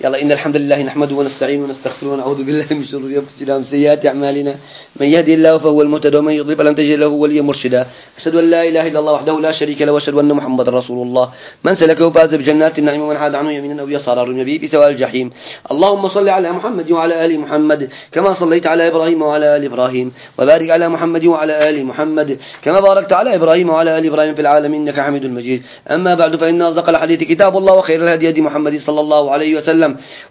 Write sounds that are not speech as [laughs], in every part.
يلا إن الحمد لله نحمده ونستعين ونستغفره ونعوذ بالله من شرور أنفسنا ومن سيئات أعمالنا. من يهدي الله فهو المهتد ومن يضلل فلن تجد له وليا مرشدا. أشهد أن لا إله إلا الله وحده لا شريك له وأشهد أن محمدا رسول الله. من سلكه فاز بجنات النعيم ومن حاد عنه يمينا أو يسارا النبي في سواء الجحيم. اللهم صل على محمد وعلى آل محمد كما صليت على إبراهيم وعلى آل إبراهيم. وبارك على محمد وعلى آل محمد كما باركت على إبراهيم وعلى آل إبراهيم في العالمين إنك حميد مجيد. أما بعد فإن أصدق الحديث كتاب الله وخير الهدي هدي محمد صلى الله عليه وسلم.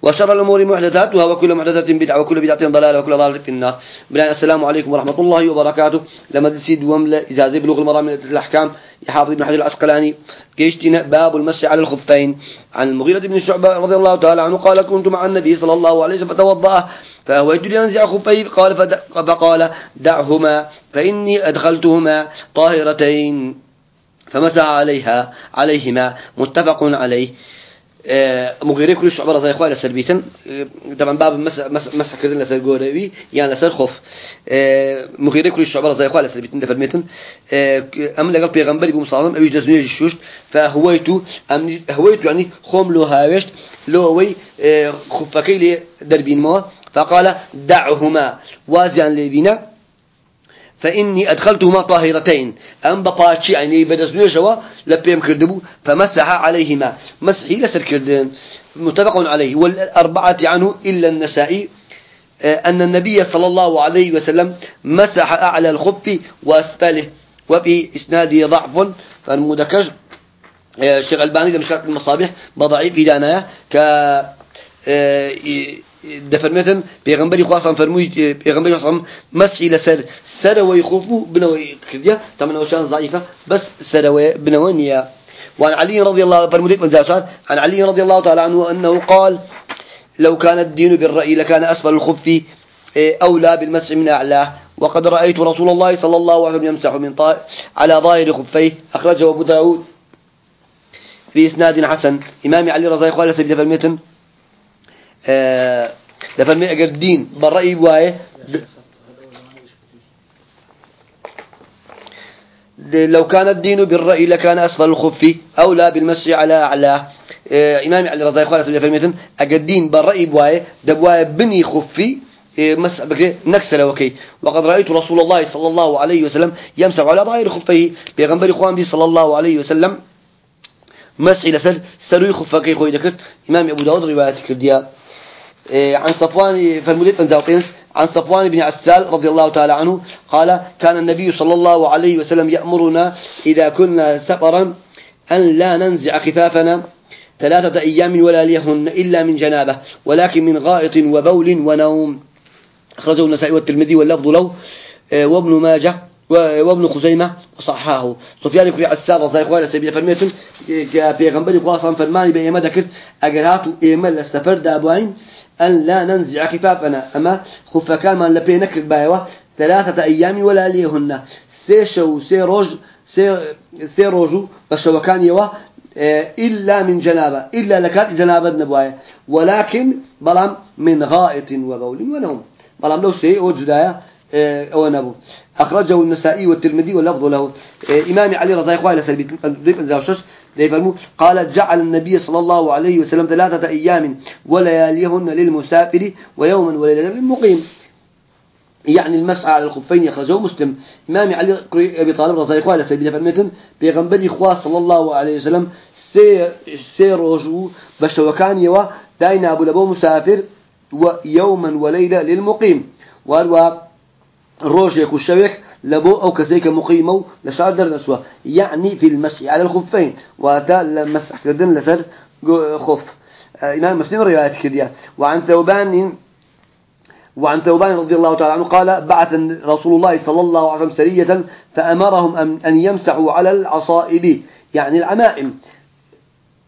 وشر الأمور محدثاتها وكل محدثة بدعة وكل بدعة ضلالة وكل ضلالة في النار. بلا السلام عليكم ورحمة الله وبركاته. لما تسيد وملا إجازة بلوغ المرام من الأحكام يحافظ ابن حجر العسقلاني. كيشتنا باب المسح على الخفين. عن المغيرة بن شعبة رضي الله تعالى عنه قال كنت مع النبي صلى الله عليه وسلم فتوضأ فأهويت لأنزع خفيه قال فقال دعهما فإني أدخلتهما طاهرتين. فمسح عليها عليهما متفق عليه. آه، مغيري كل شعب رضي إخوة لسر بيتن. آه، طبعا باب مسح كذا لسر جوري يعني لسر خوف. آه، مغيري كل شعب رضي إخوة لسر بيتن دفر ميتن. أم لقى البيغمبر يقوم صلى الله عليه وسلم الشوشت فهويتو هويتو يعني خوم له هاوشت لو وي خفكي لي دربين مو فقال دعهما وازيا لبينا. فإني أدخلتهما طاهرتين. أم بقاتشي يعني بدس جوا لبيم كردبو فمسح عليهما. مسحي لسر كردن متفق عليه. والأربعة عنه إلا النسائي. آه، أن النبي صلى الله عليه وسلم مسح أعلى الخف وأسفله. وفي إسناده ضعف. فالمدكج الشيخ آه، ألباني لمشكلة المصابيح بضعيف في دانايا ك آه، دفرمتن بيغمبري خاصا فرموي بيغمبري خاصا مسحي لسر سروي خوفو بنوي كرديا طبعا وشان ضعيفة بس سروي بنوانيا وعن علي رضي الله فرموي من زاشان عن علي رضي الله تعالى عنه أنه قال لو كان الدين بالرأي لكان أسفل الخف إيه، أولى بالمسح من أعلاه وقد رأيت رسول الله صلى الله عليه وسلم يمسح من على ظاهر خفيه. أخرجه أبو داود في إسناد حسن. إمام علي رضي الله عنه دفرمي آه، اگر دين. بالرأي بوايه لو كان الدين بالرأي لكان أسفل الخف. أولى بالمسح على أعلى. آه، إمام علي رضي الله عنه فرميتن أجر الدين بالرأي بوايه دبوايه بني خفي آه، مس نكسر وكي. وقد رأيت رسول الله صلى الله عليه وسلم يمسح على ظاهر خفيه بيغنبر إخوان بي صلى الله عليه وسلم مسح لسر سروي خفاكي خوي ذكر إمام أبو داود رواية كرديا إيه، عن صفوان فالمدير أنزاوقين عن صفوان بن عسال رضي الله تعالى عنه قال كان النبي صلى الله عليه وسلم يأمرنا إذا كنا سفرا أن لا ننزع خفافنا ثلاثة أيام ولا ليهن إلا من جنابة ولكن من غائط وبول ونوم. أخرجه النسائي والترمذي واللفظ له إيه، وابن ماجه وابن خزيمة صححه سفيان كري عسار رضي الله عنه سبيل فرميتن كبيغمبري قواصا فرماني بأيما ذكر أجراتو إيمال السفر دابوين أن لا ننزع خفافنا. أما خفكان من لبينك بايوة ثلاثة أيام ولا ليهن. سيشو سيروج سيروجو بشوكان يوا آه، إلا من جنابة. إلا لكات جنابة نبواية. ولكن بلام من غائط وبول ونوم. بلام لو سي أو جدايا آه، أو نبو. أخرجه النسائي والترمذي واللفظ له. آه، إمام علي رضي الله عنه سلبي ليفهموا قال جعل النبي صلى الله عليه وسلم ثلاثة أيام ولياليهن للمسافر ويوما وليلة للمقيم. يعني المسعى على الخفين يخرجه مسلم. إمام علي أبي طالب رضي الله عنه سبيل فرمتن بيغنبري إخوة صلى الله عليه وسلم سي سي روجو بشوكان يوا داينا أبو لبو مسافر ويوما وليلة للمقيم. والوا روجك وشوك لبو أو كسيك مقيمو لشعر در نسوة يعني في المسح على الخفين. وأتى لمسح كردن لسر خف آه، إمام مسلم رواية كديا وعن ثوبان وعن ثوبان رضي الله تعالى عنه قال بعث رسول الله صلى الله عليه وسلم سرية فأمرهم أن يمسحوا على العصائب يعني العمائم.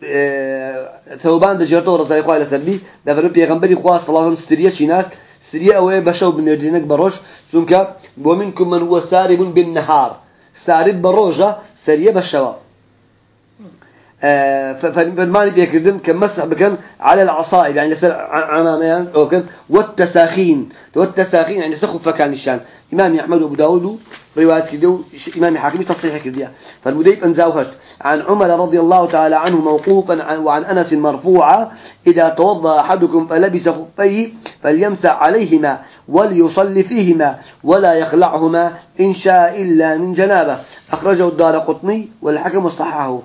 آه، ثوبان دجرته رضي الله عنه سلبي دفروا بيغنبري خواه صلى الله عليه وسلم سرية شينات سرية أوي بشو بنردينك بروش ثم ومنكم من هو سارب بالنهار. سارب بروجة سرية بشوا فالماني بيكردن كمسح بكن على العصائب يعني لسر عماميان أو كن والتساخين. والتساخين يعني سخف فكان الشان. إمام أحمد وأبو داود رواية كده إمام حاكم تصحيح كده فالمديب أنزاوهش عن عمر رضي الله تعالى عنه موقوفا وعن أنس مرفوعا إذا توضأ أحدكم فلبس خفيه فليمسح عليهما وليصلي فيهما ولا يخلعهما إن شاء إلا من جنابة. أخرجه الدار قطني والحكم اصطححه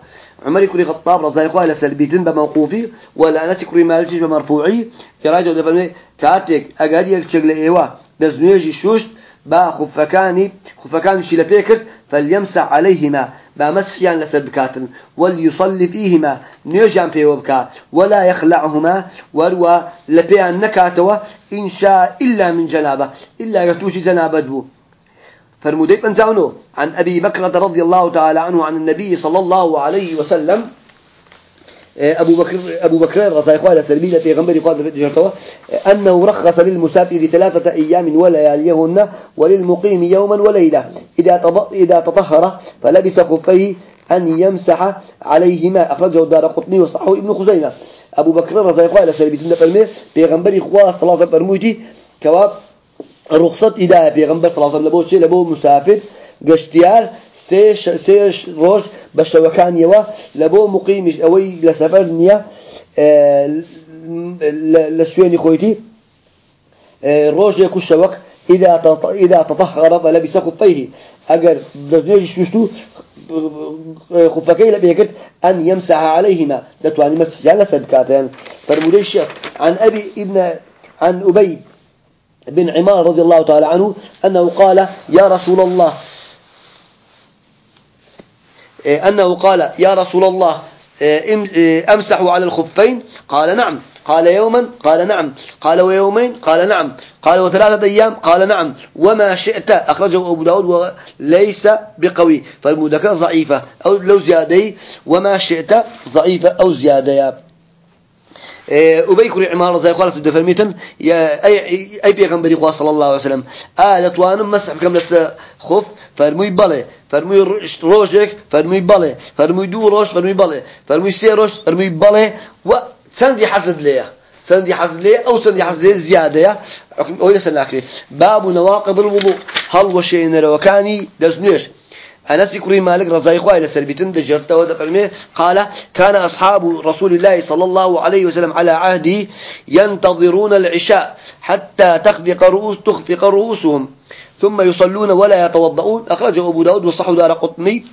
عمر يكري خطاب رضي الله عنه سلبيتين بموقوفي ولا أنس يكري مالجي بمرفوعي. يراجع دفن كاتك أقادي يكشغل إيوا دزنيجي شوش با خفكاني خفكان شلبيكت فليمسح عليهما با مسحيان لسبكاتن وليصلي فيهما نيجان في وبكا ولا يخلعهما وروا لبيان نكاتوا إن شاء إلا من جنابة إلا يتوشي جنابة دو فرموديب أنزعنه عن أبي بكر رضي الله تعالى عنه عن النبي صلى الله عليه وسلم آه، أبو بكر أبو بكر رضي الله عنه سلبية في قال في جرتوا أنه رخص للمسافر ثلاثة أيام ولياليهن وللمقيم يوما وليلة. إذا إذا تطهر فلبس خفيه أن يمسح عليهما. أخرجه الدار قطني وصحه ابن خزيمة. أبو بكر رضي الله عنه سلبية في غنبري خواص صلاة برموتي كواب رخصت إذا في غنبر صلى الله عليه وسلم لبو شيء لبو مسافر قشتيار سيش سيش روج بشوكان يوا لبو مقيمش أوي لسفر نيا آه، لسويني خويتي آه، روج يكو الشوك إذا إذا تطهر فلبس خفيه أجر دنيج شوشتو خفكي لبيكت أن يمسح عليهما دتواني مسح على سبكاتين فرمودي الشيخ عن أبي ابن عن أبي بن عمار رضي الله تعالى عنه أنه قال يا رسول الله. إيه، أنه قال يا رسول الله إيه، إيه، أمسح على الخفين. قال نعم. قال يوما. قال نعم. قال ويومين. قال نعم. قال وثلاثة أيام. قال نعم. وما شئت. أخرجه أبو داود وليس بقوي. فالمدكة ضعيفة أو لو زيادة. وما شئت. ضعيفة أو زيادة. وبيكر عمارة زي قالت الدفرميتن يا أي أي بيغمبري خوا صلى الله عليه وسلم. آه توانم مسح كم لست خف فرموي بالي فرموي روجك فرموي بالي فرموي دو روش فرموي بالي فرموي سي روش فرموي بالي وسندي حسد ليه سندي حسد ليه أو سندي حسد ليه زيادة. أو يسأل باب نواقض الوضوء. هل وشيء وكاني دزنيش. أنس كريم مالك رضي الله عنه سلبيتن دجرته ودفرمه قال كان أصحاب رسول الله صلى الله عليه وسلم على عهده ينتظرون العشاء حتى تخفق رؤوس تخفق رؤوسهم. ثم يصلون ولا يتوضؤون. أخرجه أبو داود وصحه دار قطني.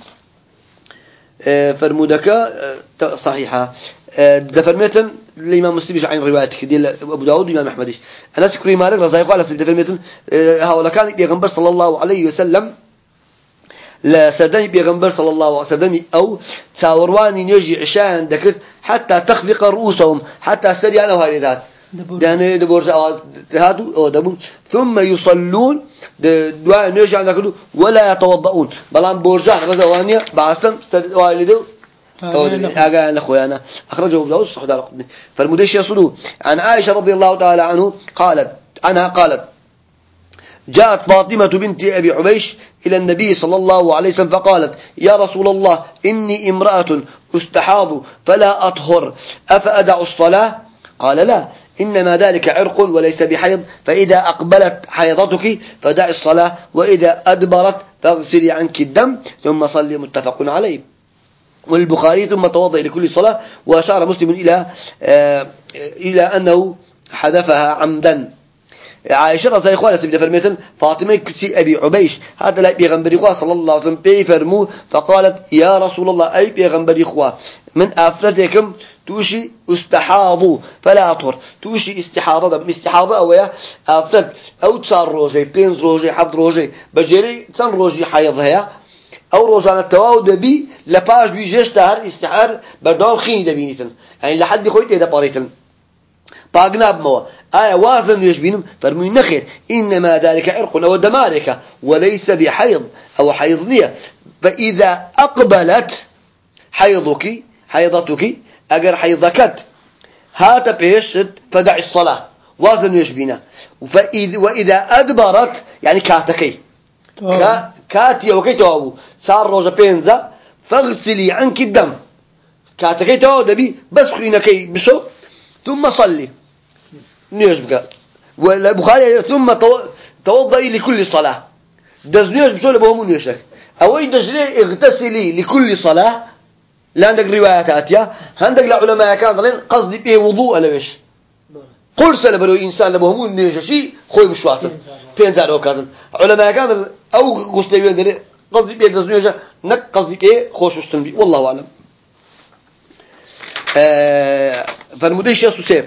آه، فرمودك آه، صحيحة. آه، دفرميتن الإمام مسلم عن روايتك دي أبو داود وإمام أحمد. أنس كريم مالك رضي الله عنه دفرميتن هؤلاء كان يغنبر صلى الله عليه وسلم لا سردني بيغمبر صلى الله عليه وسلم أو تاورواني نيجي عشان دكت حتى تخفق رؤوسهم حتى سريان أو هذه يعني دبور هادو أو دبون ثم يصلون دعاء نيجي عندك ولا يتوضؤون. بلان بورجان غزوانيا بعثن والدو أجا أنا أخرجه ابن داود صح دار فالمدش يصلوا عن عائشة رضي الله تعالى عنه قالت عنها قالت جاءت فاطمة بنت أبي عبيش إلى النبي صلى الله عليه وسلم فقالت يا رسول الله إني امرأة أستحاض فلا أطهر أفأدع الصلاة؟ قال لا إنما ذلك عرق وليس بحيض فإذا أقبلت حيضتك فدع الصلاة وإذا أدبرت فاغسلي عنك الدم ثم صلي متفق عليه. والبخاري ثم توضأ لكل صلاة وأشار مسلم إلى آه إلى أنه حذفها عمدا. رضي الله عنها سبيل فرميتن فاطمة كتي أبي عبيش. هذا لا بيغنبري خواه صلى الله عليه وسلم بيفرمو. فقالت يا رسول الله أي بيغنبري خواه من أفرتكم توشي استحاضوا فلا أطهر توشي استحاضة استحاضة أو يا أفرت أو تصار روجي بينز روجي حد روجي. بجري تن روجي حيضها أو روزانة تواو دبي لباش بيجيش تهر استحار بردام خيني دبينيتن. يعني لحد خويت إذا باريتن باقناب موا. آية وازن يجبينهم فرمي نخير إنما ذلك عرق أو دمارك وليس بحيض أو حيضنية فإذا أقبلت حيضك حيضتك أجر حيضكت هات بيشت فدع الصلاة. وازن فإذا وإذا أدبرت يعني كاتكي كاتي وكي توابو صار روجا بينزا فاغسلي عنك الدم. كاتكي تو دبي بس خوينكي بشو. ثم صلي. نيوش بك ولا بخاري ثم توضئي لكل صلاة. دز نيوش بشو لبهم نيوشك أو دجلي اغتسلي لكل صلاة. لا عندك روايات آتية عندك العلماء كان قصدي به وضوء لويش قل سلبرو إنسان لبهم نيوشي خوي بشواطن بينزار وكذا علماء كان أو قصدي به قصدي به دز نيوش نك قصدي به خوششتن بي والله أعلم. آه فالمديش يسو سيف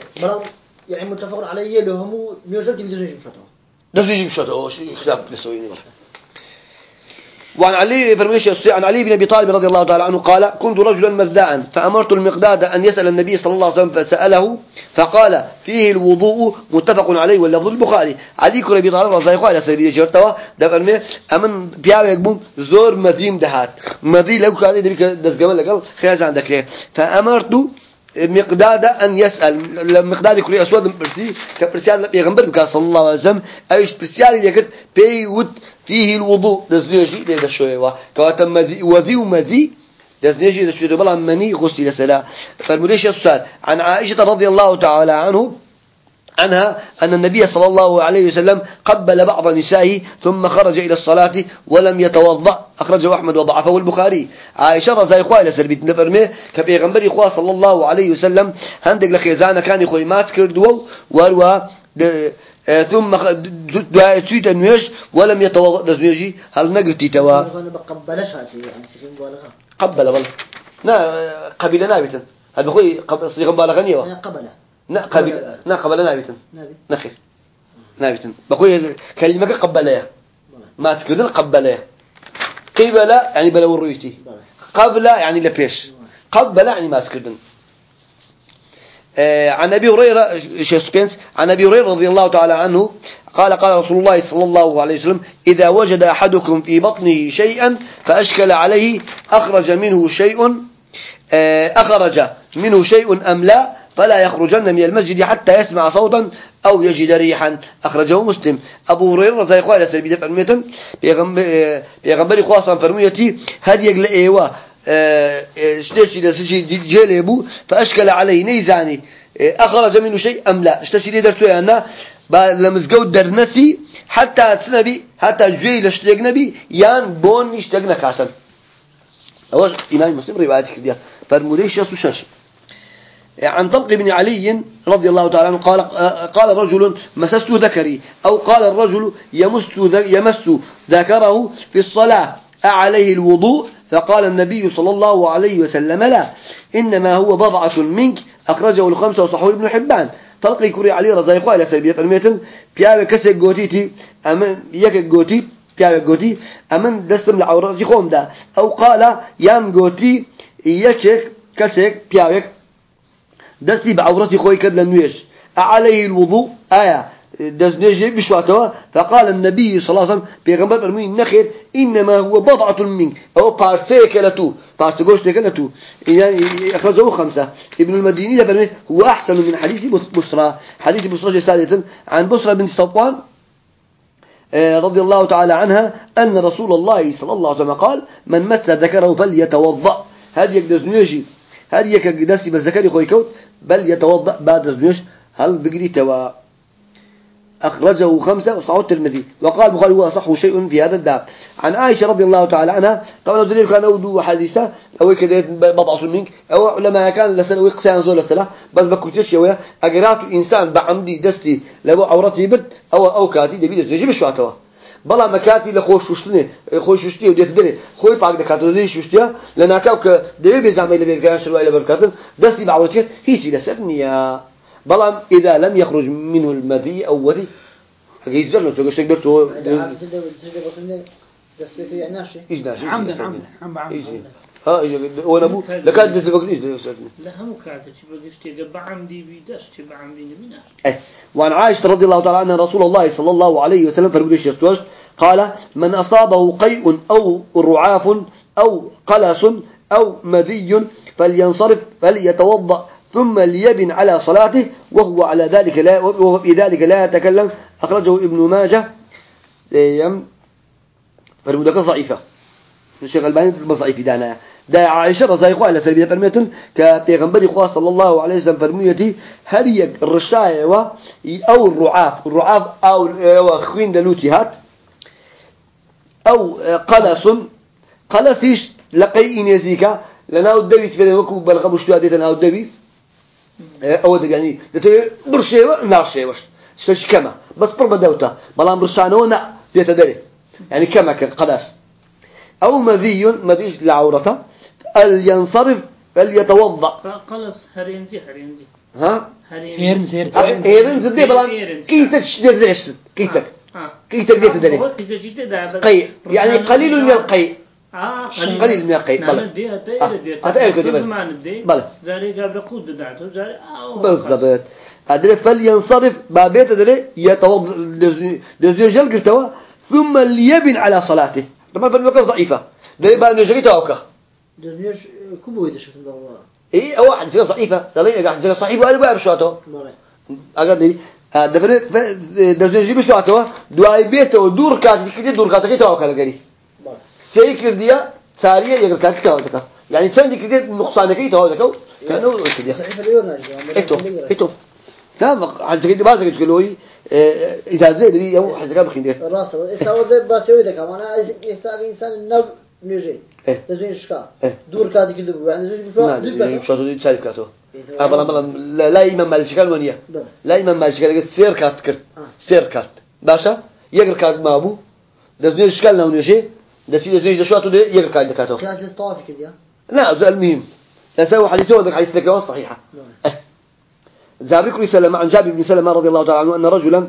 يعني متفق عليه لهم تجيب شطه نفس يجيب شطه خلاف لسويني وعن علي فرميش عن علي بن أبي طالب رضي الله تعالى عنه قال كنت رجلا مذاء فأمرت المقداد أن يسأل النبي صلى الله عليه وسلم فسأله فقال فيه الوضوء متفق عليه واللفظ البخاري. علي كن أبي طالب رضي الله عنه سيدي جرتوا ده أمن بياو يكبون زور مديم دهات. مدي لو كان دبي دزغمل لقال خياز عندك فأمرت مقداد أن يسأل. مقداد يكون أسود برسي كبرسيان بيغمبر بك صلى الله عليه وسلم. أيش برسيان يكت بيود فيه الوضوء. دزنيجي ده شوية كواتم مذي وذي ومذي. دزنيجي ده شوية بلا مني غسل سلا فالمديش السؤال. عن عائشة رضي الله تعالى عنه عنها أن النبي صلى الله عليه وسلم قبل بعض نسائه ثم خرج إلى الصلاة ولم يتوضأ. أخرجه أحمد وضعفه البخاري. عائشة رضي إخوة إلى سربيت نفرمه كبيغمبر إخوة صلى الله عليه وسلم هندق لخيزانة كان إخوة مات كردوا وروا آه، ثم تسيت النيش ولم يتوضأ. نزنيجي هل نقلتي توا؟ يعني قبل والله. نا قبل نابتا هل بخوي صيغة بالغة نيوا قبل نا قبل نا قبل نابتا نخير نابتا بقول كلمة قبل ما تكذن قبل قبل يعني بلا وريتي قبل يعني لبيش قبل يعني ما تكذن آه، عن أبي هريرة شيسبنس عن أبي هريرة رضي الله تعالى عنه قال قال رسول الله صلى الله عليه وسلم إذا وجد أحدكم في بطنه شيئا فأشكل عليه أخرج منه شيء آه، أخرج منه شيء أم لا؟ فلا يخرجن من المسجد حتى يسمع صوتا أو يجد ريحا. أخرجه مسلم. أبو هريرة زي قال سلبي دفع الميتم بيغمبري خواصا فرميتي هدي يقل إيوه اشتشي لسشي جيلبو فأشكل عليه نيزاني. أخرج منه شيء أم لا؟ اشتشي لي درتو أنا. لمزقو درنسي حتى تنبي حتى جوي لشتيق نبي. يان بون اشتقنا كاسا أول إمام مسلم رواياتك ديها فرموليش يسو شاش عن طلق بن علي رضي الله تعالى عنه قال قال رجل مسست ذكري أو قال الرجل يمس يمس ذكره في الصلاة أعليه الوضوء؟ فقال النبي صلى الله عليه وسلم لا إنما هو بضعة منك أخرجه الخمسة وصحوه ابن حبان. طلقي كوري علي رضي الله سلبية فرميتن بياوي كسك جوتيتي أمن يك جوتي بياوي جوتي أمن دستم العورة خوم دا. أو قال يام جوتي يكك كسك بياوي دستي بعورتي خوي كد لنويش أعليه الوضوء آية دزنجي بشواتوا فقال النبي صلى الله عليه وسلم بيغمبر فرمي نخير إنما هو بضعة منك. أو بارسيك لتو بارسي قوشتك لتو يعني أخرجه خمسة ابن المديني فرمي هو أحسن من حديث بصرى حديث بصرى سادة عن بصرى بنت صفوان آه، رضي الله تعالى عنها أن رسول الله صلى الله عليه وسلم قال من مس ذكره فليتوضأ. هذه يقدس هذه يقدس بذكر خوي كوت بل يتوضأ بعد زنيوش هل بقري توا؟ أخرجه خمسة وصححه الترمذي. وقال البخاري هو أصح شيء في هذا الباب. عن عائشة رضي الله تعالى عنها طبعا الدليل كان أودو حديثة أو كذا بضعة منك أو علماء كان لسنة ويقسان زول السنة بس بكوتش يويا أجرات إنسان بعمدي دستي لو عورتي برد أو أو كاتي دبي دستي جيب بەڵام مەکاتی لە خۆش شوشتنێ خۆی شوشتی و دێتگرێ. خۆی پاک دەکات و دەی شوشتە لە ناکاو کە دەوێت بێزانمەی لە بێبگەیان شروعی لە بەرکاتن دەستی باوەتێت هیچی لەسەر نییە. بەڵام ئێدا لەم یخڕۆژ من و مەدی ئەو وەری هەگەی زەر لە تۆ. گەشتێک دەتۆ هیچ ناشی. ها وأنا ابو لكاد تبقى إيش ده لا هم كاد بعمدي من إيه. وعن عائشة رضي الله تعالى عنها رسول الله صلى الله عليه وسلم فرمود الشيطوش قال من أصابه قيء أو رعاف أو قلس أو مذي فلينصرف فليتوضأ ثم ليبن على صلاته وهو على ذلك لا وهو في ذلك لا يتكلم. أخرجه ابن ماجه. يم فرمودك ضعيفة. الشيخ الباني بضعيف دانا. دا عائشة رضي الله عنها سلبية فرميتن كبيغمبر إخوة صلى الله عليه وسلم فرميتي هل يك الرشاية و أو الرعاف؟ الرعاف أو خوين دلوتي هات. أو قلص. قلصيش لقي إنيزيكا لنا الدبي تفيد وكو بلغ مشتوى ديتنا أو الدبي أو دبي يعني دتي برشيوة شيوش شش كما. بس بربا دوتا بلان برشانو نا ديتا دري يعني كما قلص. أو مذي مذي لعورته ينصرف؟ ال يتوضأ؟ خلص هرينزي هرينزي ها؟ هيرنز هيرنز دي بلان كيتك زيش كيتك. آه. كيتك ديت دري قي يعني قليل من القي. آه قليل. من القي. نعم بلى دي آه. هتا دي هتا إيه كده بلى. بلى. زاري قبل قود دعته زاري آه بالضبط. أدري فلينصرف بابيت أدري يتوضأ دزي جل قلتوا ثم ليبن على صلاته. طبعا بالمكان ضعيفة. ده يبقى نجريته أوكا دنياش كوبو يدش في الله إيه أو واحد فيها ضعيفة. دليل قاعد فيها صحيح وأنا بقى بشواته مرة أقدر دفن دزي جيب شواته دعاء بيته ودور كات كده دور كات كده أوكا لقري مرة سيكر ديا سارية يقدر كات كده أوكا يعني تندي كده نقصان كده أوكا كانوا كده إتو إتو كده ما زي تقولوا إذا زي دي يوم حاجة كده بخير. الراس إذا هو زي باسوي ده كمان إنسان إنسان النب نيجي إيه. تزين شكا إيه. دور كادي كده يعني نعم دور يعني بقى شو تقول تعرف كاتو. إيه. أبلا بلا لا كان ونيا بلى. لا إمام مالك كان سير كات كرت. آه. سير كات. باشا يقر كات ما أبو. ده زين إشكال لو نيجي ده شو أتو ده يقر كات كاتو. كانت الطواف كده لا ده المهم لا سوى حديثه وذاك حديث ذكر صحيحة. جابر بن سلمة عن جابر بن سلمة رضي الله تعالى عنه أن رجلا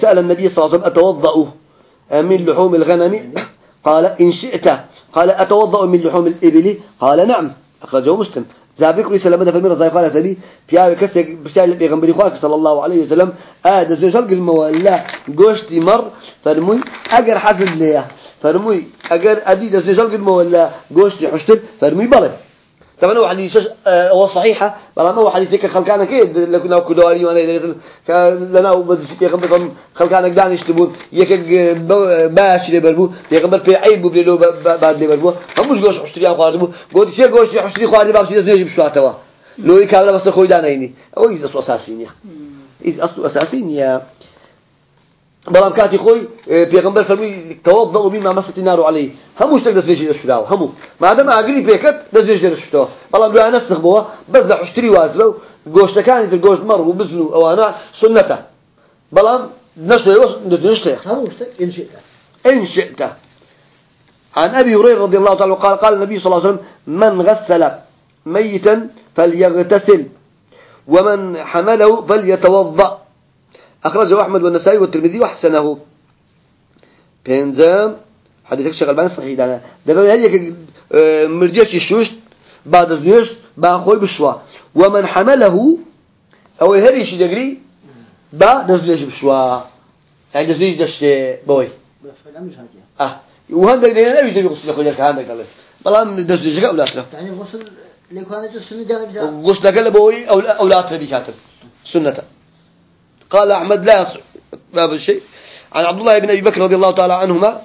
سأل النبي صلى الله عليه وسلم أتوضأ؟ من لحوم الغنم؟ قال إن شئت. قال أتوضأ من لحوم الإبل؟ قال نعم. أخرجه مسلم. جابر بن سلمة فمن رضي قال سبي في هذا كسر بسأل بيغمبري خواك صلى الله عليه وسلم آه زي شلق المولا قوشتي مر. فرموي أجر حسد ليه فرموي أجر أدي زي شلق المولا قوشتي حشتل فرموي بلد. طبعا هو حديث آه، هو صحيحة بلا ما هو حديث هيك خلقانا كيد لكنا كدواري وانا لنا وبس يغمر خلقانا قدان يشتبون يك باش لبربو يغمر في عيب بلو بعد لبربو هم مش قوش حشتري خاربو قلت شيء قوش حشتري خاربو بس يزوج بشواتوا لو يكابلا بس خوي دانيني. أو إذا أصل أساسينيا إذا أصل أساسينيا بلام كاتي خوي بيغمبر فرمي توضأ مما مست النار عليه همو اشتك دس بيجي الشراو همو ما دام عقلي بيكت دس بيجي الشراو بلام دو أنا استخبوها بس ده اشتري وازلو سنته بلام نشوي وس ندنشته هم مشتك إن شئت إن شئت عن أبي هريرة رضي الله تعالى قال قال النبي صلى الله عليه وسلم من غسل ميتا فليغتسل ومن حمله فليتوضأ. أخرجه أحمد والنسائي والترمذي وحسنه. بينزام حديثك شغل بان صحيح دانا. دابا هل مرجعش الشوش بعد الزيوش باخوي بشوا ومن حمله أو هريش دقري بعد الزيوش بشوا يعني الزيوش دش بوي. بفعل مش هاتيا آه وهندك دينا لا يجي يغسل لك. هندك قال بلام دز ولا ترى يعني غسل لكوانة السنة جانا بجا غسل قال بوي لا أو لا ترى بكاتل سنة. قال أحمد لا يصح باب الشيء. عن عبد الله بن أبي بكر رضي الله تعالى عنهما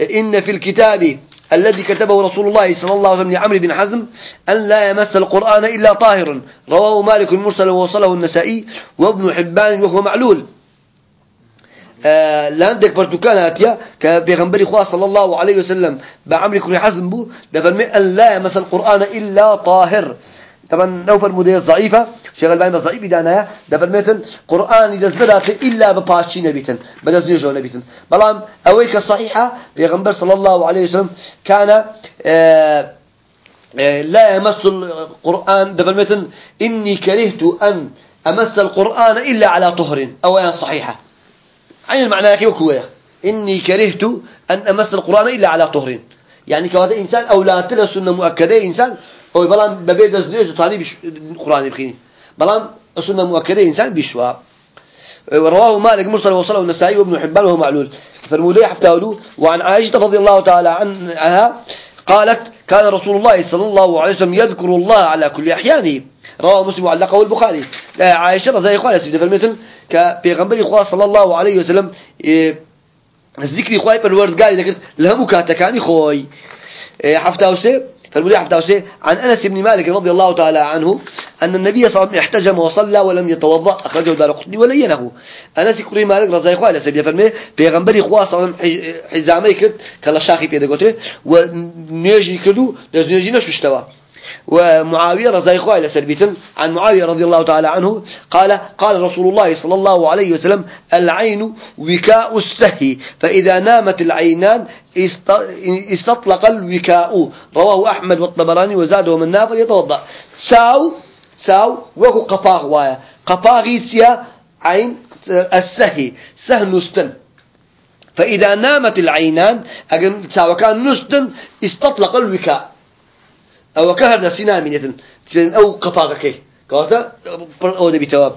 إن في الكتاب الذي كتبه رسول الله صلى الله عليه وسلم لعمرو بن حزم أن لا يمس القرآن إلا طاهر. رواه مالك المرسل ووصله النسائي وابن حبان وهو معلول. آه، لاندك برتكان هاتيا كبيغمبري خواه صلى الله عليه وسلم بعمل كل حزم بو أن لا يمس القرآن إلا طاهر. طبعا نوفر مدير ضعيفة شغل باين ضعيف بدانا دفرميتن قرآن إذا زبدات إلا بباشي نبيتن بدز نيجو نبيتن. بلام أويك الصحيحة بيغمبر صلى الله عليه وسلم كان آه آه، لا يمس القرآن دفرميتن إني كرهت أن أمس القرآن إلا على طهر أو صحيحة. عين المعنى كيف هو إني كرهت أن أمس القرآن إلا على طهر. يعني كواتا إنسان أو لا ترى سنة مؤكدة إنسان أو بلام ببيد الزنيج طالب بش- القرآن بخيني بلام السنة مؤكدة إنسان بشوا ورواه مالك مرسل وصله النسائي وابن حبان وهو معلول. فالمودي حفتاولو وعن عائشة رضي الله تعالى عنها قالت كان رسول الله صلى الله عليه وسلم يذكر الله على كل أحيانه. رواه مسلم وعلقه البخاري. عائشة رضي الله عنها فالمثل كبيغمبر إخوة صلى الله عليه وسلم إيه، ذكري خواي بالوردقاري ذكر لهم كاتكاني خوي إيه، حفتاوسي فالمدير حفتاوسي عن أنس بن مالك رضي الله تعالى عنه أن النبي صلى الله عليه وسلم احتجم وصلى ولم يتوضأ. أخرجه دار قطني ولينه. أنس كريم مالك رضي الله عنه سبيل فرمي بيغنبري خوا صلى الله عليه وسلم حزامي كرد كلا شاخي بيدا ونيجي كدو نيجي نشوشتوا. ومعاوية الله عنه سربيتن عن معاوية رضي الله تعالى عنه قال قال رسول الله صلى الله عليه وسلم العين وكاء السهي فإذا نامت العينان استطلق الوكاء. رواه أحمد والطبراني وزاده من نافر يتوضأ. ساو ساو وكو قفاغ وايا. قفاغيتيا عين السهي سه نستن. فإذا نامت العينان أجل ساو كان نستن استطلق الوكاء. أو كهر سنامينة أو قفاقك كواتا أو نبي تواب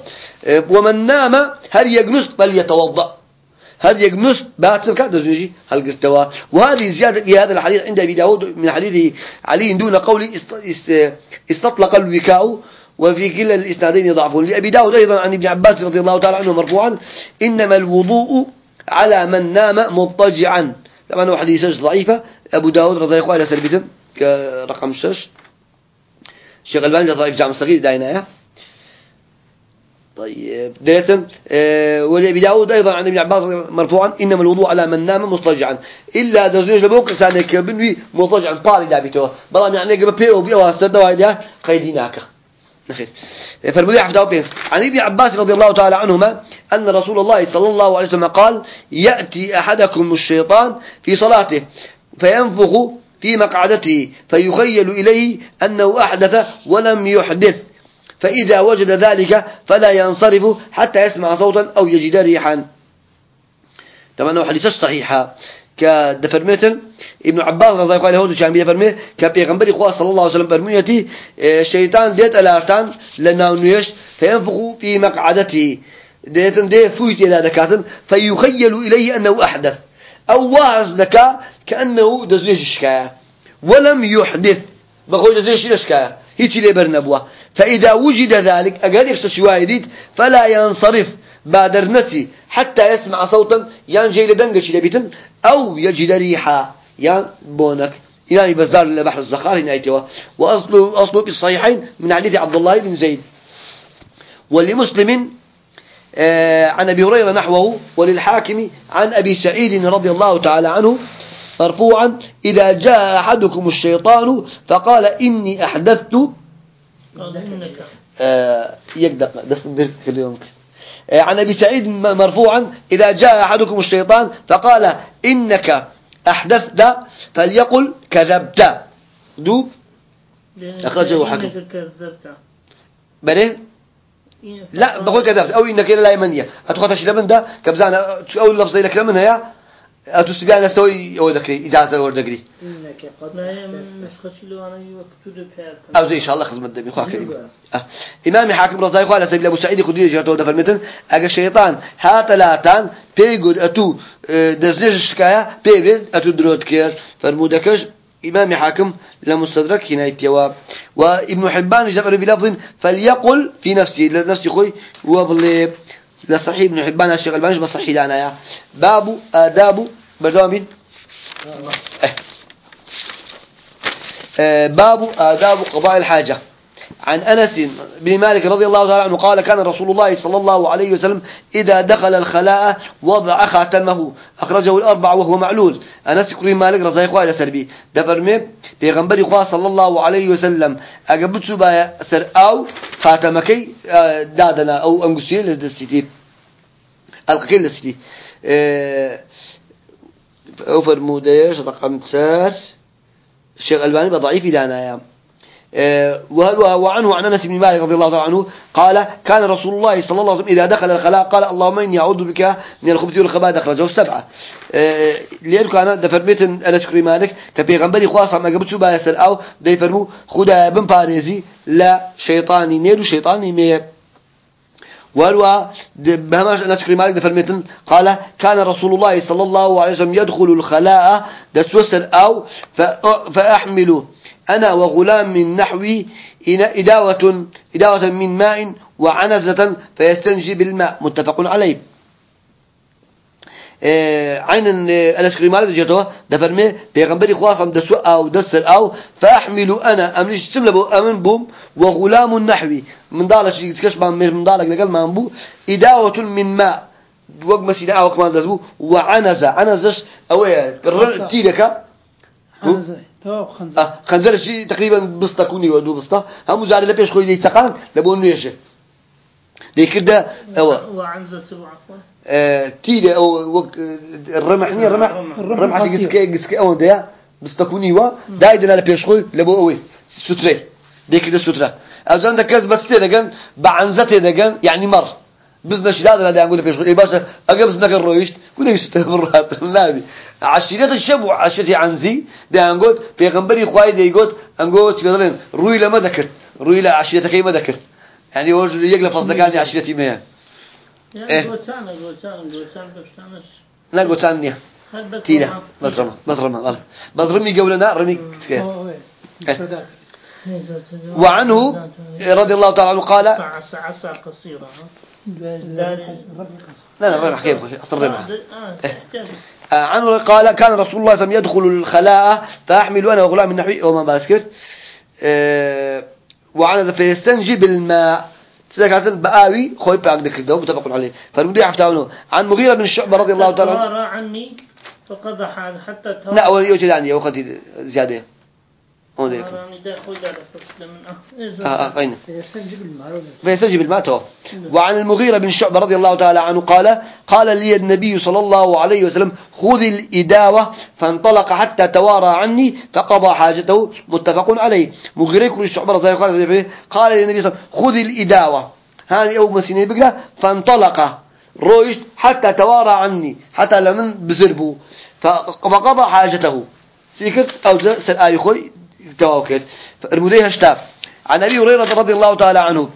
ومن نام هل يجنس بل يتوضأ هل يجنس بعد سبكة دزنجي هل قرتوا وهذه زيادة في هذا الحديث عند أبي داود من حديث علي دون قول استطلق الوكاء وفي كلا الإسنادين ضعفون لأبي داود أيضا عن ابن عباس رضي الله تعالى عنه مرفوعا إنما الوضوء على من نام مضطجعا. طبعا هو حديث ضعيفة. أبو داود رضي الله عنه سلبته كرقم شش. الشيخ الباني ضعيف جامع صغير داينا طيب. ديتم آه ولأبي داود أيضا عن ابن عباس مرفوعا إنما الوضوء على من نام مضطجعا. إلا دزنيج لبوك سانك بنوي مضطجعا. طالي دابيته بلان يعني قبل بيو بيو هستر دواء قيديناك نخير. فالمذيع حفتاو بينس عن ابن عباس رضي الله تعالى عنهما أن رسول الله صلى الله عليه وسلم قال يأتي أحدكم الشيطان في صلاته فينفخ في مقعدته فيخيل إليه أنه أحدث ولم يحدث. فإذا وجد ذلك فلا ينصرف حتى يسمع صوتا أو يجد ريحا. طبعا أنه حديث صحيحة كدفرميتن ابن عباس رضي الله عنه شان بيفرمي كبيغمبري خوا صلى الله عليه وسلم فرميتي الشيطان ديت الاتان لنا نيش فينفخ في مقعدته. ديتن دي فويت إلى دكاتن فيخيل إليه أنه أحدث. أو واعظ لك كأنه دزنيش شكاية ولم يحدث. بقول دزنيش شكاية هيك اللي برنبوه فإذا وجد ذلك أقل يخشى شوائديت فلا ينصرف. بادرنتي حتى يسمع صوتا ينجي لدنقش لبيتن أو يجد ريحا. يان بونك. إمام بزار لبحر الزخار هنا وأصله أصله في الصحيحين من حديث عبد الله بن زيد. ولمسلم آه، عن أبي هريرة نحوه وللحاكم عن أبي سعيد رضي الله تعالى عنه مرفوعا إذا جاء أحدكم الشيطان فقال إني أحدثت. آه، يقدق دصبر اليوم آه، عن أبي سعيد مرفوعا إذا جاء أحدكم الشيطان فقال إنك أحدثت فليقل كذبت. دوب أخرجه حكم. بره؟ لا بقول كذبت. أو إنك لا يمنية أتخطش لمن ده؟ كبزانا أو اللفظ لك لمن هي أتسبيع نسوي أو ذكري إجازة ور ذكري أو إن شاء الله خدمة دمي خوا كريم أه. إمام حاكم رضي الله عنه سبيل أبو سعيد خدري جهته ده فرمتن أجا الشيطان هات لاتان بيقول أتو دزنيش شكاية بيقول أتو درود كير فرمودكش إمام حاكم لمستدرك هنا يتوا وابن حبان جفر بلفظ فليقل في نفسه لنفسي خوي لصحيح ابن حبان الشيخ البانش بصحيح لنا يا باب آداب بردوامين آه. آه. باب آداب قضاء الحاجة عن أنس بن مالك رضي الله تعالى عنه قال كان رسول الله صلى الله عليه وسلم إذا دخل الخلاء وضع خاتمه. أخرجه الأربع وهو معلول. أنس بن مالك رضي الله عنه سربي. دفرمي بيغنبري خواه صلى الله عليه وسلم. أقبت سبايا سر أو خاتمكي آه، دادنا أو أنقسي للسيتي القكين للسيتي أفرمو ديش رقم ساس الشيخ ألباني بضعيف دانا يا آه، وعنه عن أنس بن مالك رضي الله عنه قال كان رسول الله صلى الله عليه وسلم إذا دخل الخلاء قال اللهم إني أعوذ بك من الخبث والخبائث أخرجه السبعة. آه، ليه كان دفرميت أنس كري مالك كبيغمبري خاص ما قبل شو بايسر أو ديفرمو خدا بن باريزي لا شيطاني نيرو شيطاني مي والوا بهماش أنس مالك دفرميتن قال كان رسول الله صلى الله عليه وسلم يدخل الخلاء دسوسر أو فأحمل أنا وغلام من نحوي إداوة, إداوة من ماء وعنزة فيستنجي بالماء. متفق عليه. آه، عين الاسكريمال جتوا دفرمي بيغمبري خواصم دسو آو دسر آو فأحمل أنا امريش تملا بو أمن بوم وغلام نحوي. من دالك شي تكش من دالك لقال ما بو. إداوة من ماء. وق مسيدة آو كمان دزبو وعنز عنزش أو تيلك تواب خنزر آه، خنزر شيء تقريبا بسطة كوني ودو بسطة. هم زاري لبيش خوي دي سقان لبون نيشه هو وعنزة سبع عفوا. آه، وق الرمح ني الرمح الرمح. قصير. جسكي جسكي أو ده بس تكوني وا دايدنا لبيش خوي لبو قوي سترة دي كده سترة أو زمان ده كذا بس تيجي دقن بعنزته دقن يعني مر. بزنا شداد هذا أقول خوي إيه باشا أجا بزنا كرويشت كنا يستمرات [laughs] نادي عشيرة الشب وعشيرة عنزي ده أنقول بيغمبري خواي ده يقول أنقول تقولين روي لما ذكرت روي لا عشيرة كي ما ذكرت يعني هو يقلب فصل كان عشيرتي ميان إيه. يعني قوتانا قوتانا قوتانا بفتانش لا بس تيلا معه. بضرمة بضرمة غلط بضرمي قولنا رمي. وعنه رضي الله تعالى عنه قال لا عسى عسى قصيرة ها لا رمح كيف أصل. آه، عنه قال كان رسول الله صلى الله عليه وسلم يدخل الخلاء فأحمل أنا وغلام من نحوي وما باسكت آه، وعن فيستنجي بالماء. سيدك بآوي خوي بعد كده متفق عليه. فالمدير عفتاونه عن مغيرة بن الشعبة رضي الله تعالى عنه. عني فقد حال حتى لا هو يوجد يعني وقت زيادة. إيه آه آه أين المعروف. وعن المغيرة بن شعبة رضي الله تعالى عنه قال قال لي النبي صلى الله عليه وسلم خذ الإداوة فانطلق حتى توارى عني فقضى حاجته متفق عليه. مغيرة بن شعبة رضي الله عنه قال لي النبي صلى الله عليه وسلم خذ الإداوة. هاني أو مسيني بقرة. فانطلق رويش حتى توارى عني حتى لمن بزربه. فقضى حاجته. سيكت أو سر آي خوي تواكل فالمدير هشتاف عن أبي هريرة رضي الله تعالى عنه.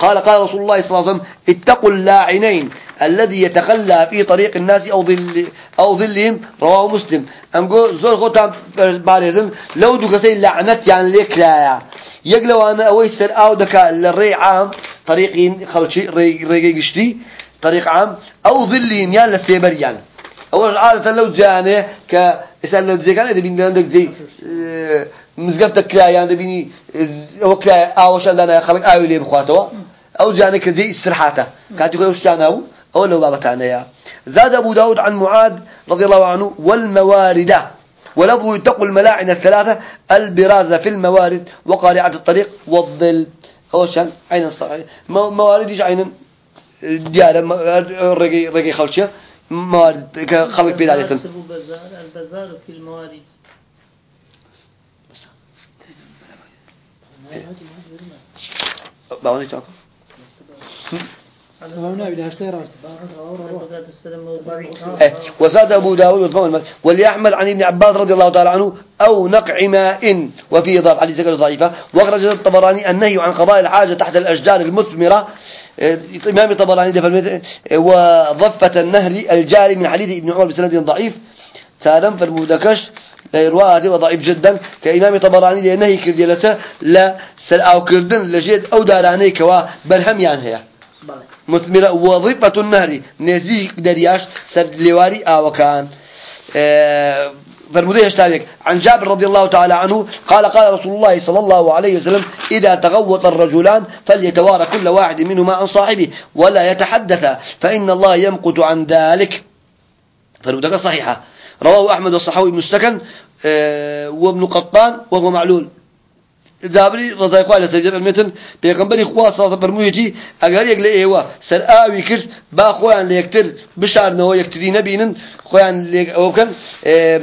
قال قال رسول الله صلى الله عليه وسلم اتقوا اللاعنين الذي يتخلى في طريق الناس أو ظل أو ظلهم. رواه مسلم. أنقول زور غوتا بارزن لو دو كسي لعنت يعني ليك لا يقلوا أنا أويسر أو دكا الري عام طريقين خلشي ري ري قشتي طريق عام أو ظلهم يعني للسيبر يعني. أول عادة لو جاني ك إسأل لو إذا بين عندك زي آه، مزقفتك كلا يعني بيني هو كلا أوش عندنا خلق آوي لي بخواتوا أو جاني كزي استرحاته كانت يقول وش تاناو أو لو بابا تانا يا. زاد أبو داود عن معاذ رضي الله عنه والمواردة ولفظ يتقوا الملاعن الثلاثة البرازة في الموارد وقارعة الطريق والظل. أوشان عين الصحيح موارد يجي عين ديارة رقي رقي خلشة. موارد كخلق بيد عليكم البزار بزار البزار في الموارد. بعوني. إيه، وزاد أبو داود وليحمل عن ابن عباس رضي الله تعالى عنه أو نقع ماء. وفيه ضعف حديث ذكر ضعيفة. وأخرج الطبراني النهي عن قضاء الحاجة تحت الأشجار المثمرة. إيه، إمام الطبراني ده إيه، وضفة النهر الجاري من حديث ابن عمر بسند ضعيف. سالم في المدكش رواية هذه ضعيف جدا. كإمام طبراني لنهي كذلته لا سل أو كردن لجد أو داراني كوا برهم يعني هي مثمرة وظيفة النهر نزيك درياش سرد لواري آه وكان آه فرموديه اشتابك عن جابر رضي الله تعالى عنه قال قال رسول الله صلى الله عليه وسلم إذا تغوط الرجلان فليتوارى كل واحد منهما عن صاحبه ولا يتحدث فإن الله يمقت عن ذلك. فرمودك صحيحة. رواه أحمد والصحاوي السكن آه وابن قطان وهو معلول. جابري رضي الله عنه سيد المثل بيغمبري خواصة فرمويتي اگر يقل ايوا سر آوي كر با خوان ليكتر بشارنا هو يكتري نبينا خوان ليك أو كان آه،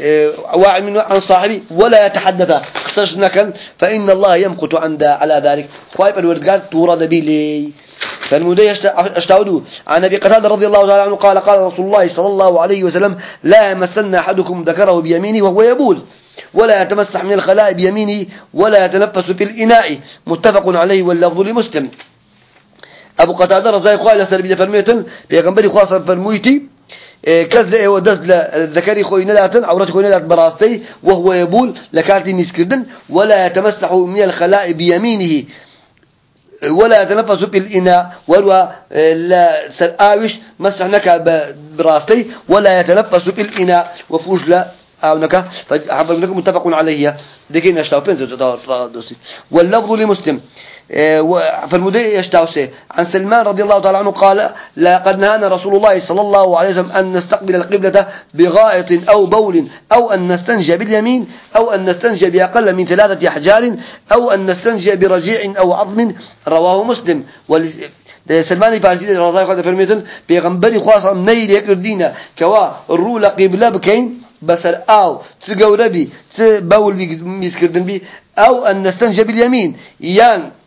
آه، واعي منه عن صاحبي ولا يتحدث قصصنا كان فإن الله يمقت عن دا على ذلك. خوايب الورد قال تورد بي فالمدي اشتاودوا عن ابي قتادة رضي الله تعالى عنه قال قال رسول الله صلى الله عليه وسلم لا يمسن أحدكم ذكره بيمينه وهو يبول. ولا يتمسح من الخلاء بيمينه ولا يتنفس في الإناء. متفق عليه واللفظ لمسلم. أبو قتادة رضي الله عنه سربي فرميتن بيغنبري خاصة فرمويتي كذا أيوه دز ذكري خوي نلاتن عورتي خوي نلات براستي وهو يبول لكاتي مسكردن ولا يتمسح من الخلاء بيمينه. ولا يتنفس بالإناء ولا لا سرآوش مسحنك براستي ولا يتنفس بالإناء وفوج لا. أو نكا فحبنا متفق عليه. دكين أشتاو بنزل واللفظ لمسلم. آه، فالمدير يشتاوسي عن سلمان رضي الله تعالى عنه قال لقد نهانا رسول الله صلى الله عليه وسلم أن نستقبل القبلة بغائط أو بول أو أن نستنجى باليمين أو أن نستنجى بأقل من ثلاثة أحجار أو أن نستنجى برجيع أو عظم. رواه مسلم. سلمان فارسي رضي الله عنه فرميتن بيغنبري خاصة نيل يكردينا كوا الرول قبلة بكين بسر أو تجوربي تبول بيسكردن بي أو أن نستنجى باليمين يعني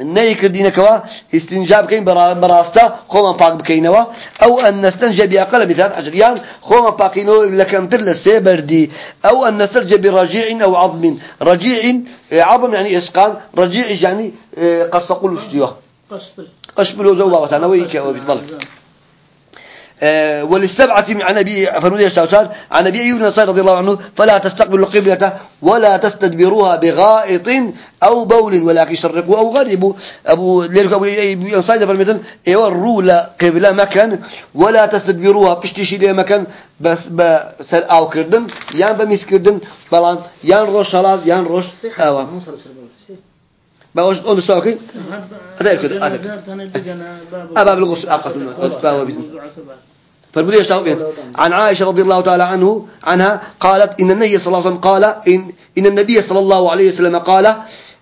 نەیکردینەکەوە استنجاب بکەین بەڕاستە خۆمان پاک بکەینەوە. ئەو ئەن نستنجە بیاقل بثلاث حجریان خۆمان پاکینەوە لە کەمتر لە سێ بەردی. ئەو ئەن نسترجە برجيع أو عظم رجيع عظم يعني إسقان رجيع يعني قصقل اشتيوه قشبل وزوبا وتنوي كأو بيتضل آه، وللسبعة عن أبي فرمودي الشاوشان عن أبي أيوب النصاري رضي الله عنه فلا تستقبلوا القبلة ولا تستدبروها بغائط أو بول ولكن شرقوا أو غربوا. أبو ليلك أبو النصاري فرمودي يوروا لا قبلة مكان ولا تستدبروها بشتشي لي مكان بس بسر أو كردن يان بميس كردن بلان يان روش شلاز يان روش أوا باوش أون الساكن هذا كده أباب الغسل أقصد أتباوى بإذن فالمدير يشتغل عن عائشة رضي الله تعالى عنه عنها قالت إن النبي صلى الله عليه وسلم قال إن, إن النبي صلى الله عليه وسلم قال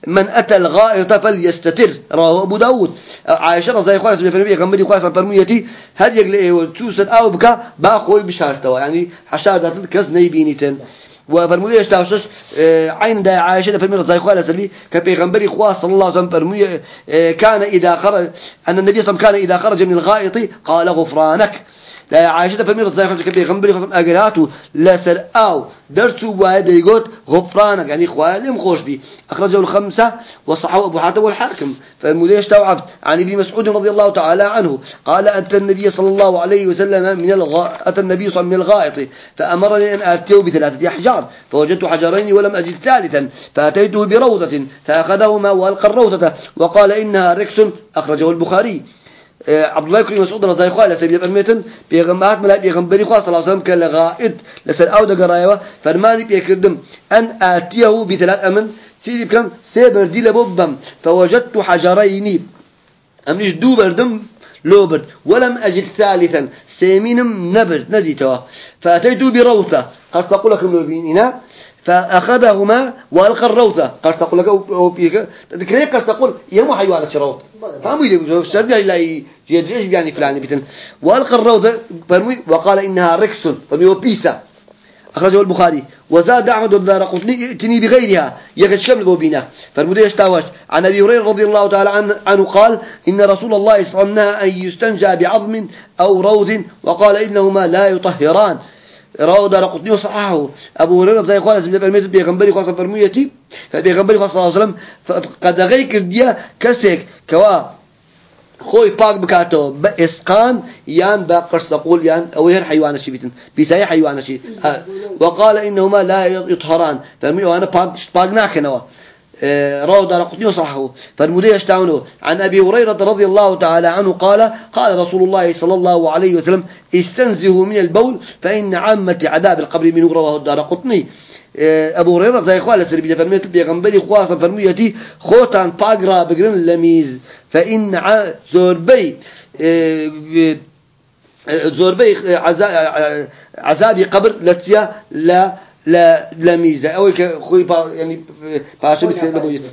من أتى الغائط فليستتر. رواه أبو داود. عائشة رضي الله عنها في النبي كم بدي فرميتي هل يقل توسن أو بكا باخوي بشارتوا يعني حشار كز نيبينيتن وفرمودي يشتاوشش عين دا عائشة فرمي رضي الله عنها سلبي كبيغمبري خواه صلى الله عليه وسلم فرمي كان إذا خرج أن النبي صلى الله عليه وسلم كان إذا خرج من الغائط قال غفرانك. لا عائشة فرمي رضي الله عنها كبي غنبري خصم أجراتو لسر أو درسوا واحد يقول غفرانك يعني خوالي مخوش بي أخرجه الخمسة وصحوا أبو حاتم والحاكم. فالمدير توعب عن ابن مسعود رضي الله تعالى عنه. قال أتى النبي صلى الله عليه وسلم من الغا أتى النبي صلى الله عليه وسلم من الغائط فأمرني أن آتيه بثلاثة أحجار. فوجدت حجرين ولم أجد ثالثا فأتيته بروضة فأخذهما وألقى الروضة وقال إنها ركس أخرجه البخاري. عبد الله كريم مسعود رضي الله عنه سبيل فرميتن بيغمات ملا بيغمبري خاص صلى الله عليه وسلم كالغائد لسر أو دقرايوه فرماني بيكردم أن آتيه بثلاث أمن سيدي بكم سيبر دي لبوبم فوجدت حجرين أمنيش دو بردم لوبرد ولم أجد ثالثا سيمينم نبرد نزيتوا فأتيت بروثة. قرص أقول لكم لو فأخذهما وألقى الروثة قال تقول لك أو بيك. تذكرين قال تقول يوم حيوان الشروط فهم يدي سرد لا يدريش يعني فلان بيتن. وألقى الروثة فرمي وقال إنها ركس. فرمي بيسا أخرجه البخاري. وزاد أحمد الدار قطني ائتني بغيرها. يغش كم بوبينا فالمدير اشتاوش عن أبي هريرة رضي الله تعالى عنه قال إن رسول الله صلى الله عليه وسلم أن يستنجى بعظم أو روض وقال إنهما لا يطهران. رواه دار قطني وصححه. أبو هريرة زي قال سبيل فرميت بيغنبري خاصة فرميتي فبيغنبري خاصة صلى الله عليه وسلم فقد غير كرديا كسك كوا خوي باق بكاتو بإسقان يان باقرس تقول يان أو هر حيوان شي بيتن بيساي حيوان شي. وقال إنهما لا يطهران فمي وأنا باق باق ناكنوا رواه دار قطني وصححه. فالمدير يشتعونه عن أبي هريرة رضي الله تعالى عنه قال قال رسول الله صلى الله عليه وسلم استنزهوا من البول فإن عامة عذاب القبر منه. رواه الدار قطني. أبو هريرة زي إخوة لسر بيجا فرميت بيغنبري خواصا فرميتي خوتان باقرا بقرن لميز. فإن زوربي زوربي عذاب قبر لتيا لا لا لا ميزة. أو خوي يعني باشا بس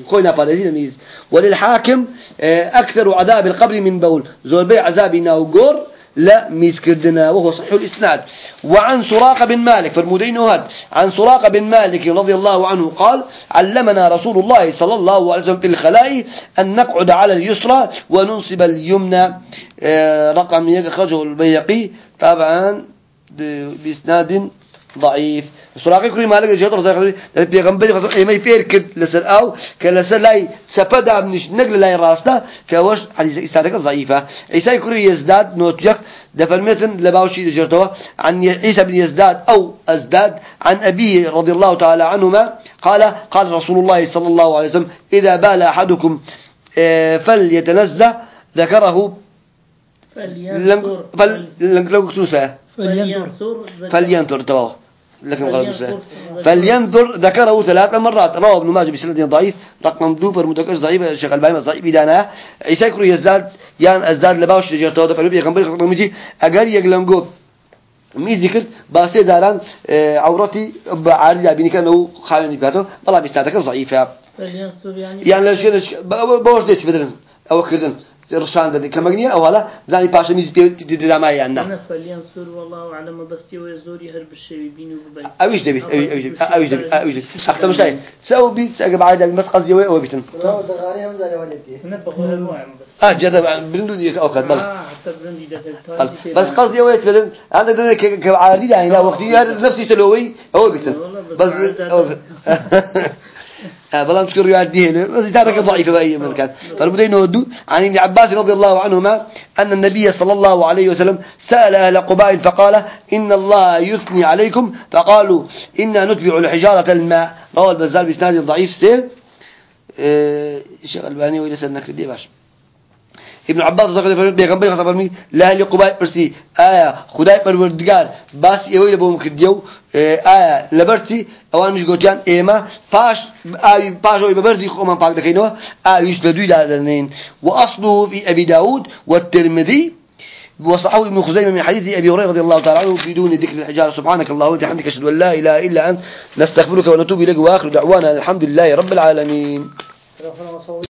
خوي ناباليزي لميز وللحاكم آه، أكثر عذاب القبر من بول. زور بي عذابي ناوغور لا ميز كردنا وهو صحيح الإسناد. وعن سراقة بن مالك فالمدين هاد. عن سراقة بن مالك رضي الله عنه قال علمنا رسول الله صلى الله عليه وسلم في الخلاء أن نقعد على اليسرى وننصب اليمنى. آه، رقم يخرجه البيقي طبعا بإسناد ضعيف سراقي كل مالك الله عنه بيغمبري خاطر ما يفير كد لسر أو كلسر لاي سفدا منش نقل لاي راسنا كوش حديث استادك ضعيفة عيسى كل يزداد نوتيك دفرمتن لباوشي جرتوا عن عيسى بن يزداد أو ازداد عن ابيه رضي الله تعالى عنهما قال قال رسول الله صلى الله عليه وسلم اذا بال احدكم آه، فليتنزه ذكره فلينظر فل لم لو كتوسه فلينظر فلينظر تو لكن غلط مسألة. فلينظر ذكره ثلاث مرات. رواه ابن ماجه بسند ضعيف رقم دوبر متكش ضعيف شيخ الباني ضعيف بدانا عيسى كرو يزداد يان أزداد لباوش رجعت هذا فلو بيغمبر رقم يجي اگر يغلنگو می ذكر باسي داران آه، عورتي بعارض ابي كانوا خاين بياتو. والله بيستاتك ضعيفة. يعني. يعني لا شيء باوش ديت بدن أو كذن رشان دني كمغنيه أو هلا زاني باشا ميز دراما يعني أنا فلينظر والله أعلم بس تي زوري هرب الشيء بيني وبين أويش دبي؟ أويش دبي؟ أويش دبي؟ أويش دبي؟ اختم شيء سو بيت اجا بعد بس قصدي وين أو بيتن. رواه الدغاري هم زالوا ولدي أنا بقول الوعم بس. آه جد بندون يك أو بل آه حتى برندي ده بل بس قصدي وين بدن أنا ده كعادي يعني لا وقتي نفسي تلوي. أو بيتن. بس آه، [laughs] بلان تذكر دي هنا بس تعرف ضعيفة بأي من كان فالبدين نودو عن ابن عباس رضي الله عنهما أن النبي صلى الله عليه وسلم سأل أهل قباء فقال إن الله يثني عليكم. فقالوا إنا نتبع الحجارة الماء. رواه البزار بإسناد ضعيف. سير آه، شيخ ألباني وإلى سنك دي باش. ابن عباس ذكر في بيغمبر خطب فرمي لا لقباء برسي آية خداي پروردگار باس أيوه لبوم كديو آية لبرسي أوان مش قوتيان إيما فاش آي فاش أوي ببرسي خو من فاق دكينو آية يشتدوي دادنين وأصله في أبي داود والترمذي وصححه ابن خزيمة من حديث أبي هريرة رضي الله تعالى عنه بدون ذكر الحجارة سبحانك اللهم وبحمدك أشهد أن لا إله إلا أنت نستغفرك ونتوب إليك وآخر دعوانا الحمد لله رب العالمين.